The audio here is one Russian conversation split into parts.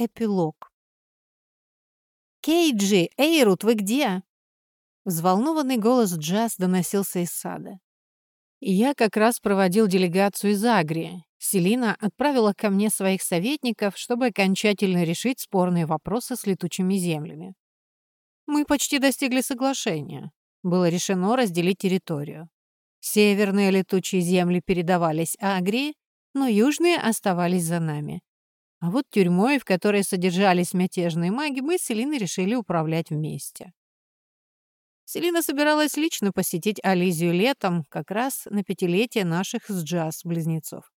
Эпилог. «Кейджи! Эйрут, вы где?» Взволнованный голос Джаз доносился из сада. Я как раз проводил делегацию из Агрии. Селина отправила ко мне своих советников, чтобы окончательно решить спорные вопросы с летучими землями. Мы почти достигли соглашения. Было решено разделить территорию. Северные летучие земли передавались Агрии, но южные оставались за нами. А вот тюрьмой, в которой содержались мятежные маги, мы с Селиной решили управлять вместе. Селина собиралась лично посетить Ализию летом, как раз на пятилетие наших с Джаз-близнецов.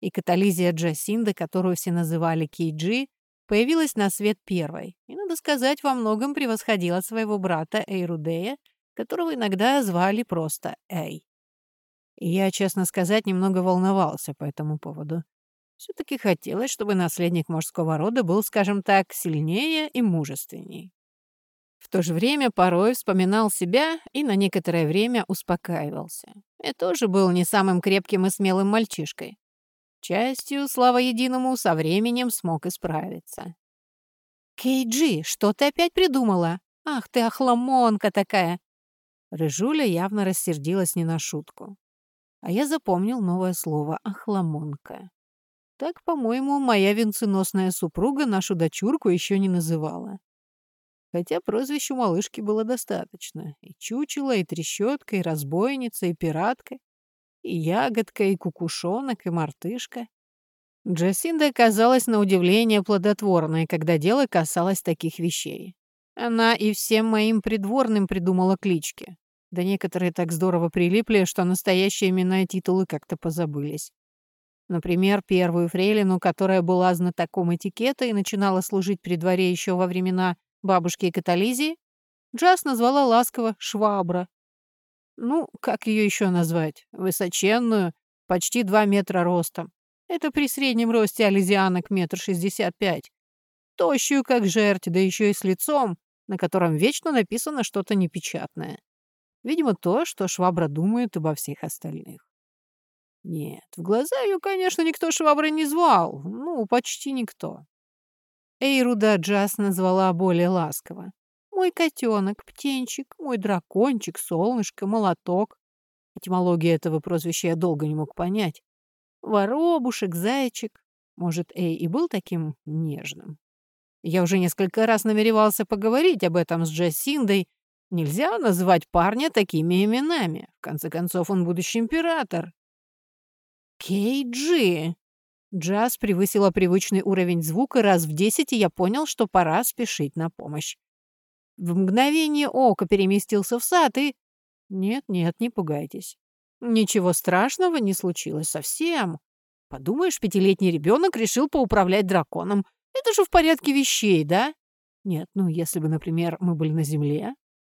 И Катализия Джасинда, которую все называли Кейджи, появилась на свет первой, и, надо сказать, во многом превосходила своего брата Эйрудея, которого иногда звали просто Эй. И я, честно сказать, немного волновался по этому поводу. Все-таки хотелось, чтобы наследник мужского рода был, скажем так, сильнее и мужественней. В то же время порой вспоминал себя и на некоторое время успокаивался. Я тоже был не самым крепким и смелым мальчишкой. Частью, слава единому, со временем смог исправиться. «Кейджи, что ты опять придумала? Ах ты охламонка такая!» Рыжуля явно рассердилась не на шутку. А я запомнил новое слово «охламонка». Так, по-моему, моя венценосная супруга нашу дочурку еще не называла хотя прозвищ у малышки было достаточно. И чучело, и трещотка, и разбойница, и пиратка, и ягодка, и кукушонок, и мартышка. Джасинда оказалась на удивление плодотворной, когда дело касалось таких вещей. Она и всем моим придворным придумала клички. Да некоторые так здорово прилипли, что настоящие имена и титулы как-то позабылись. Например, первую фрейлину, которая была знатоком этикета и начинала служить при дворе еще во времена бабушки Катализии, Джаз назвала ласково «швабра». Ну, как ее еще назвать? Высоченную, почти два метра ростом. Это при среднем росте ализианок метр шестьдесят пять. Тощую, как жерть, да еще и с лицом, на котором вечно написано что-то непечатное. Видимо, то, что швабра думает обо всех остальных. Нет, в глаза ее, конечно, никто шваброй не звал. Ну, почти никто. Эйруда Джаз назвала более ласково. «Мой котенок, птенчик, мой дракончик, солнышко, молоток». Этимологию этого прозвища я долго не мог понять. Воробушек, зайчик. Может, Эй и был таким нежным? Я уже несколько раз намеревался поговорить об этом с Джасиндой. Нельзя называть парня такими именами. В конце концов, он будущий император. «Кейджи!» Джаз превысила привычный уровень звука раз в десять, и я понял, что пора спешить на помощь. В мгновение ока переместился в сад и... Нет-нет, не пугайтесь. Ничего страшного не случилось совсем. Подумаешь, пятилетний ребенок решил поуправлять драконом. Это же в порядке вещей, да? Нет, ну, если бы, например, мы были на земле.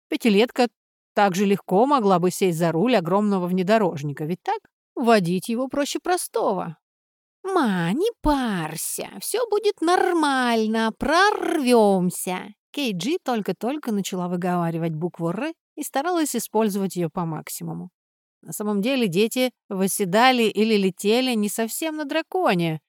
Пятилетка так же легко могла бы сесть за руль огромного внедорожника, ведь так? Водить его проще простого. «Ма, не парься, все будет нормально, прорвемся!» Кейджи только-только начала выговаривать букву «Р» и старалась использовать ее по максимуму. На самом деле дети восседали или летели не совсем на драконе.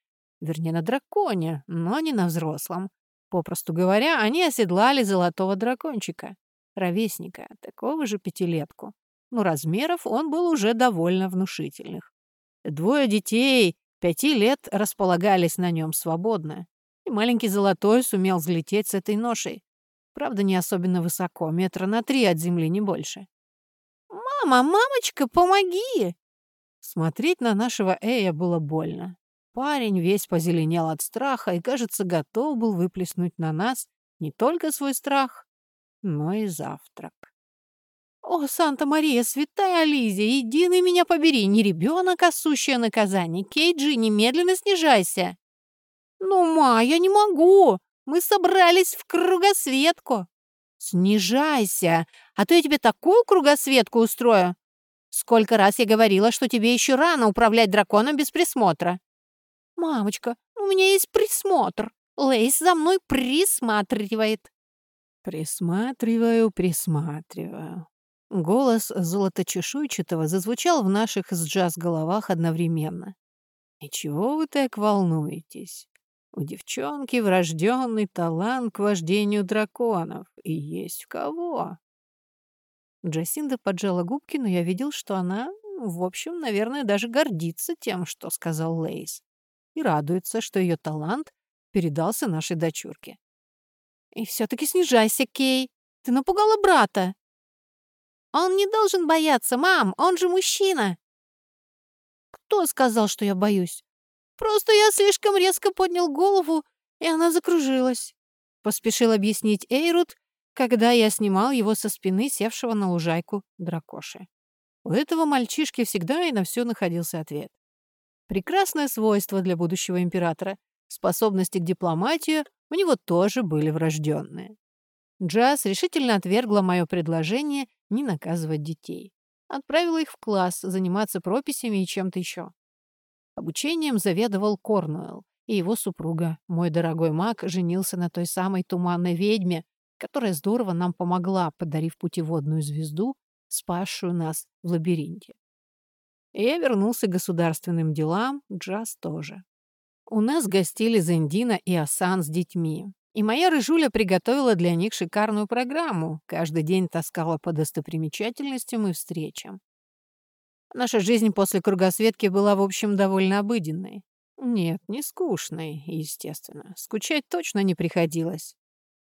Вернее, на драконе, но не на взрослом. Попросту говоря, они оседлали золотого дракончика, ровесника, такого же пятилетку. Но размеров он был уже довольно внушительных. Двое детей Пяти лет располагались на нем свободно, и маленький золотой сумел взлететь с этой ношей. Правда, не особенно высоко, метра на три от земли, не больше. «Мама, мамочка, помоги!» Смотреть на нашего Эя было больно. Парень весь позеленел от страха и, кажется, готов был выплеснуть на нас не только свой страх, но и завтрак. «О, Санта-Мария, святая Ализия, единый меня побери, не ребенок, а сущее наказание. Кейджи, немедленно снижайся!» «Ну, ма, я не могу! Мы собрались в кругосветку!» «Снижайся, а то я тебе такую кругосветку устрою!» «Сколько раз я говорила, что тебе еще рано управлять драконом без присмотра!» «Мамочка, у меня есть присмотр. Лейс за мной присматривает». «Присматриваю, присматриваю. Голос золоточешуйчатого зазвучал в наших с джаз головах одновременно. «И чего вы так волнуетесь? У девчонки врожденный талант к вождению драконов. И есть в кого. Джасинда поджала губки, но я видел, что она, в общем, наверное, даже гордится тем, что сказал Лейс. И радуется, что ее талант передался нашей дочурке. «И все-таки снижайся, Кей. Ты напугала брата». «Он не должен бояться, мам, он же мужчина». «Кто сказал, что я боюсь? Просто я слишком резко поднял голову, и она закружилась», — поспешил объяснить Эйрут, когда я снимал его со спины севшего на лужайку дракоши. У этого мальчишки всегда и на все находился ответ. Прекрасное свойство для будущего императора. Способности к дипломатию у него тоже были врожденные. Джаз решительно отвергла мое предложение не наказывать детей. Отправила их в класс заниматься прописями и чем-то еще. Обучением заведовал Корнуэлл, и его супруга, мой дорогой маг, женился на той самой туманной ведьме, которая здорово нам помогла, подарив путеводную звезду, спасшую нас в лабиринте. И я вернулся к государственным делам, Джаз тоже. У нас гостили Зендина и Асан с детьми. И моя рыжуля приготовила для них шикарную программу. Каждый день таскала по достопримечательностям и встречам. Наша жизнь после кругосветки была, в общем, довольно обыденной. Нет, не скучной, естественно. Скучать точно не приходилось.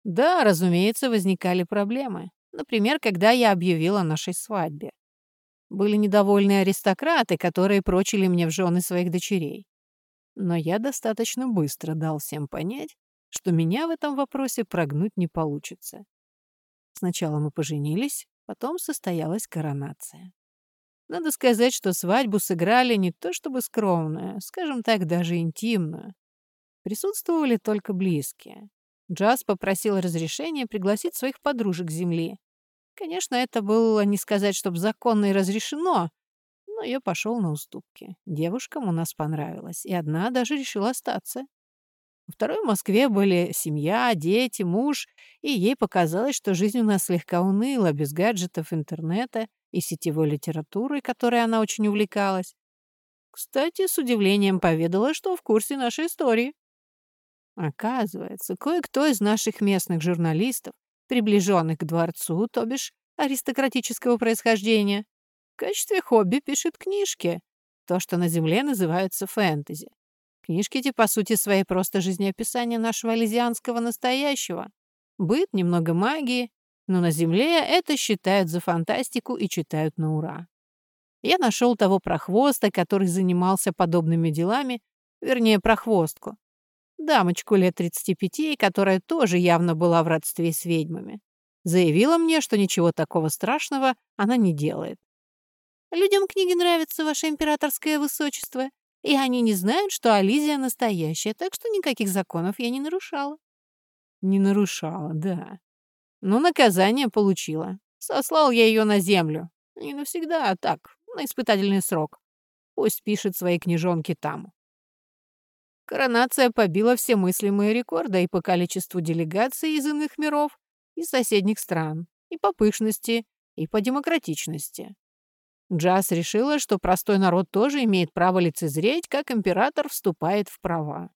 Да, разумеется, возникали проблемы. Например, когда я объявила о нашей свадьбе. Были недовольные аристократы, которые прочили мне в жены своих дочерей. Но я достаточно быстро дал всем понять, что меня в этом вопросе прогнуть не получится. Сначала мы поженились, потом состоялась коронация. Надо сказать, что свадьбу сыграли не то чтобы скромную, скажем так, даже интимную. Присутствовали только близкие. Джаз попросил разрешения пригласить своих подружек земли. Конечно, это было не сказать, чтобы законно и разрешено, но я пошел на уступки. Девушкам у нас понравилось, и одна даже решила остаться. Второй в Москве были семья, дети, муж, и ей показалось, что жизнь у нас слегка уныла, без гаджетов, интернета и сетевой литературы, которой она очень увлекалась. Кстати, с удивлением поведала, что в курсе нашей истории. Оказывается, кое-кто из наших местных журналистов, приближенных к дворцу, то бишь аристократического происхождения, в качестве хобби пишет книжки, то, что на Земле называется фэнтези. Книжки эти, по сути своей, просто жизнеописание нашего элизианского настоящего. Быт, немного магии, но на Земле это считают за фантастику и читают на ура. Я нашел того прохвоста, который занимался подобными делами, вернее, прохвостку. Дамочку лет 35, которая тоже явно была в родстве с ведьмами. Заявила мне, что ничего такого страшного она не делает. «Людям книги нравятся, ваше императорское высочество, и они не знают, что Ализия настоящая, так что никаких законов я не нарушала». «Не нарушала, да», но наказание получила. Сослал я ее на землю. Не навсегда, а так, на испытательный срок. Пусть пишет свои книжонки там. Коронация побила все мыслимые рекорды и по количеству делегаций из иных миров, из соседних стран, и по пышности, и по демократичности. Джаз решила, что простой народ тоже имеет право лицезреть, как император вступает в права.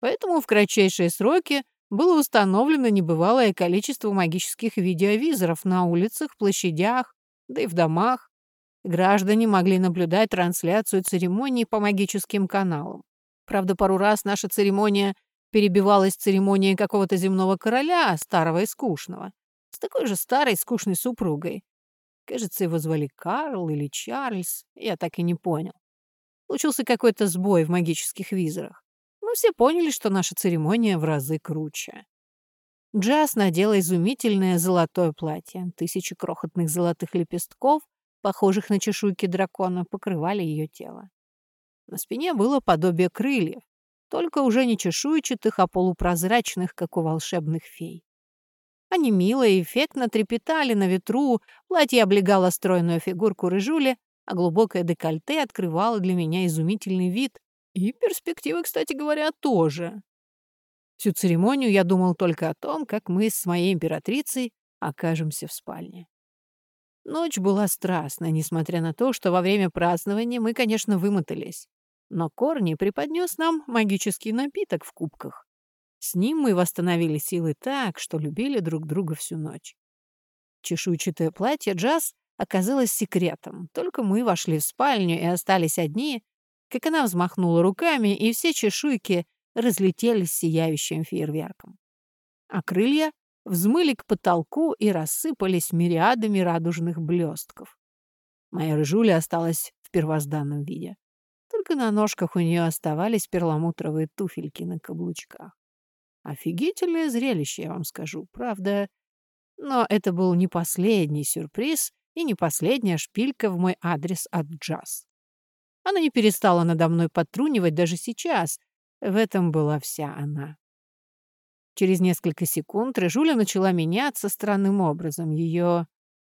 Поэтому в кратчайшие сроки было установлено небывалое количество магических видеовизоров на улицах, площадях, да и в домах. Граждане могли наблюдать трансляцию церемонии по магическим каналам. Правда, пару раз наша церемония перебивалась церемонией какого-то земного короля, старого и скучного, с такой же старой скучной супругой. Кажется, его звали Карл или Чарльз, я так и не понял. Случился какой-то сбой в магических визорах все поняли, что наша церемония в разы круче. Джаз надела изумительное золотое платье. Тысячи крохотных золотых лепестков, похожих на чешуйки дракона, покрывали ее тело. На спине было подобие крыльев, только уже не чешуйчатых, а полупрозрачных, как у волшебных фей. Они мило и эффектно трепетали на ветру, платье облегало стройную фигурку рыжули, а глубокое декольте открывало для меня изумительный вид, и перспективы, кстати говоря, тоже. Всю церемонию я думал только о том, как мы с моей императрицей окажемся в спальне. Ночь была страстная, несмотря на то, что во время празднования мы, конечно, вымотались. Но Корни преподнес нам магический напиток в кубках. С ним мы восстановили силы так, что любили друг друга всю ночь. Чешуйчатое платье Джаз оказалось секретом. Только мы вошли в спальню и остались одни, как она взмахнула руками, и все чешуйки разлетелись сияющим фейерверком. А крылья взмыли к потолку и рассыпались мириадами радужных блестков. Моя рыжуля осталась в первозданном виде. Только на ножках у нее оставались перламутровые туфельки на каблучках. Офигительное зрелище, я вам скажу, правда. Но это был не последний сюрприз и не последняя шпилька в мой адрес от Джаз. Она не перестала надо мной подтрунивать даже сейчас. В этом была вся она. Через несколько секунд Рыжуля начала меняться странным образом. Ее...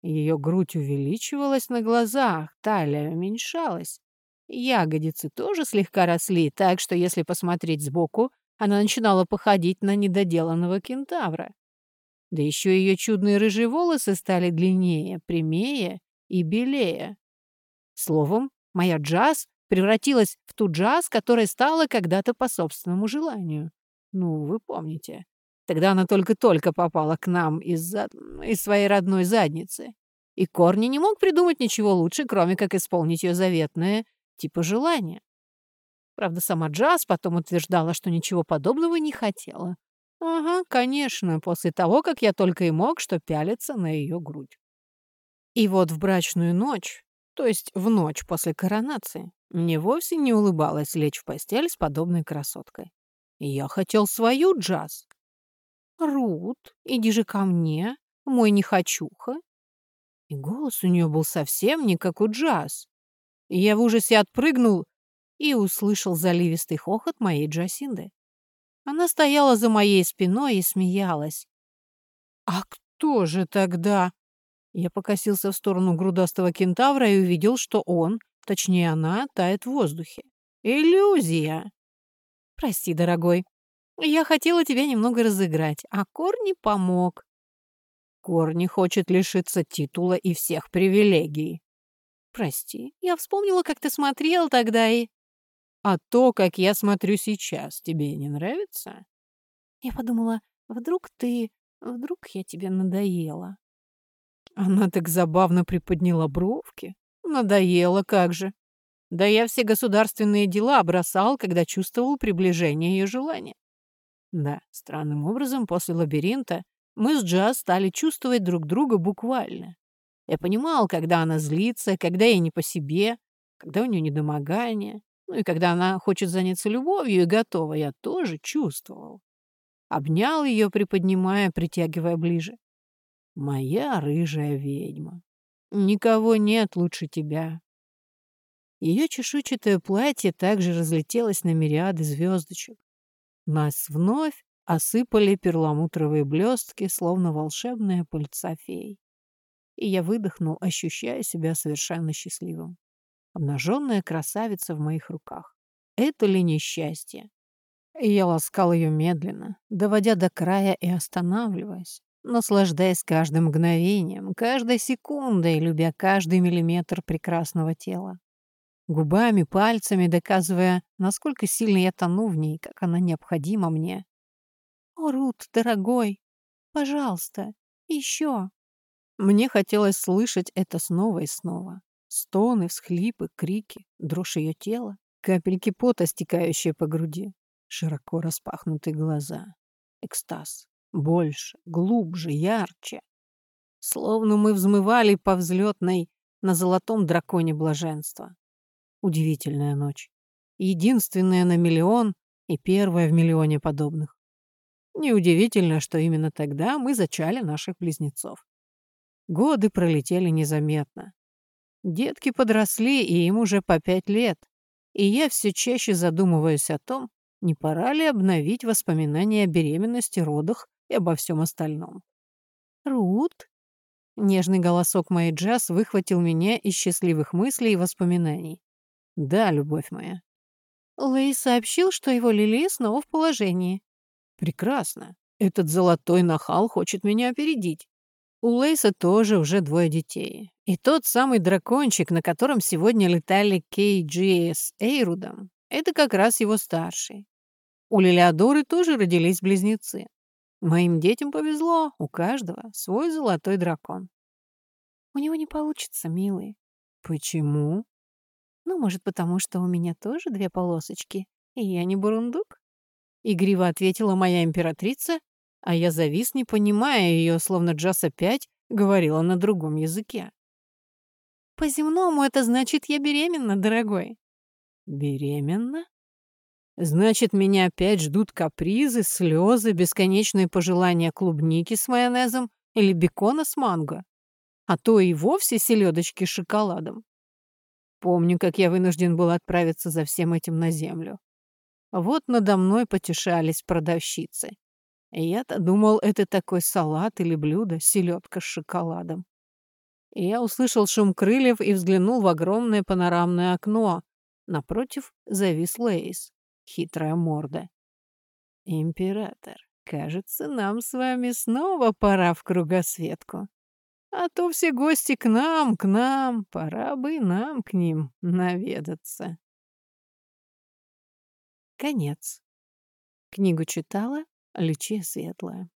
Ее грудь увеличивалась на глазах, талия уменьшалась. Ягодицы тоже слегка росли, так что, если посмотреть сбоку, она начинала походить на недоделанного кентавра. Да еще ее чудные рыжие волосы стали длиннее, прямее и белее. Словом, моя джаз превратилась в ту джаз, которая стала когда-то по собственному желанию. Ну, вы помните. Тогда она только-только попала к нам из, из своей родной задницы. И Корни не мог придумать ничего лучше, кроме как исполнить ее заветное типа желание. Правда, сама Джаз потом утверждала, что ничего подобного не хотела. Ага, конечно, после того, как я только и мог, что пялиться на ее грудь. И вот в брачную ночь, то есть в ночь после коронации, мне вовсе не улыбалось лечь в постель с подобной красоткой. Я хотел свою Джаз. «Рут, иди же ко мне, мой нехочуха». И голос у нее был совсем не как у Джаз. Я в ужасе отпрыгнул и услышал заливистый хохот моей Джасинды. Она стояла за моей спиной и смеялась. «А кто же тогда?» Я покосился в сторону грудастого кентавра и увидел, что он, точнее она, тает в воздухе. «Иллюзия!» «Прости, дорогой. Я хотела тебя немного разыграть, а Корни помог». «Корни хочет лишиться титула и всех привилегий», Прости, я вспомнила, как ты смотрел тогда и... А то, как я смотрю сейчас, тебе не нравится? Я подумала, вдруг ты... Вдруг я тебе надоела. Она так забавно приподняла бровки. Надоело, как же. Да я все государственные дела бросал, когда чувствовал приближение ее желания. Да, странным образом, после лабиринта мы с Джаз стали чувствовать друг друга буквально. Я понимал, когда она злится, когда ей не по себе, когда у нее недомогание. Ну и когда она хочет заняться любовью и готова, я тоже чувствовал. Обнял ее, приподнимая, притягивая ближе. Моя рыжая ведьма. Никого нет лучше тебя. Ее чешуйчатое платье также разлетелось на мириады звездочек. Нас вновь осыпали перламутровые блестки, словно волшебная пыльца фей и я выдохнул, ощущая себя совершенно счастливым. Обнаженная красавица в моих руках. Это ли несчастье? И я ласкал ее медленно, доводя до края и останавливаясь, наслаждаясь каждым мгновением, каждой секундой, любя каждый миллиметр прекрасного тела. Губами, пальцами доказывая, насколько сильно я тону в ней, как она необходима мне. «О, Рут, дорогой, пожалуйста, еще!» Мне хотелось слышать это снова и снова. Стоны, всхлипы, крики, дрожь ее тела, капельки пота, стекающие по груди, широко распахнутые глаза. Экстаз. Больше, глубже, ярче. Словно мы взмывали по взлетной на золотом драконе блаженства. Удивительная ночь. Единственная на миллион и первая в миллионе подобных. Неудивительно, что именно тогда мы зачали наших близнецов. Годы пролетели незаметно. Детки подросли, и им уже по пять лет. И я все чаще задумываюсь о том, не пора ли обновить воспоминания о беременности, родах и обо всем остальном. «Рут?» Нежный голосок моей джаз выхватил меня из счастливых мыслей и воспоминаний. «Да, любовь моя». Лэй сообщил, что его Лили снова в положении. «Прекрасно. Этот золотой нахал хочет меня опередить. У Лейса тоже уже двое детей. И тот самый дракончик, на котором сегодня летали Кей с Эйрудом, Это как раз его старший. У Лилиадоры тоже родились близнецы. Моим детям повезло, у каждого свой золотой дракон. У него не получится, милый. Почему? Ну, может, потому что у меня тоже две полосочки, и я не бурундук? Игриво ответила моя императрица, а я завис, не понимая ее, словно Джаз опять говорила на другом языке. По-земному это значит «я беременна, дорогой». Беременна? Значит, меня опять ждут капризы, слезы, бесконечные пожелания клубники с майонезом или бекона с манго, а то и вовсе селедочки с шоколадом. Помню, как я вынужден был отправиться за всем этим на землю. Вот надо мной потешались продавщицы. Я-то думал, это такой салат или блюдо, селедка с шоколадом. Я услышал шум крыльев и взглянул в огромное панорамное окно. Напротив завис Лейс хитрая морда. «Император, кажется, нам с вами снова пора в кругосветку. А то все гости к нам, к нам, пора бы и нам к ним наведаться». Конец. Книгу читала Лючия Светлая.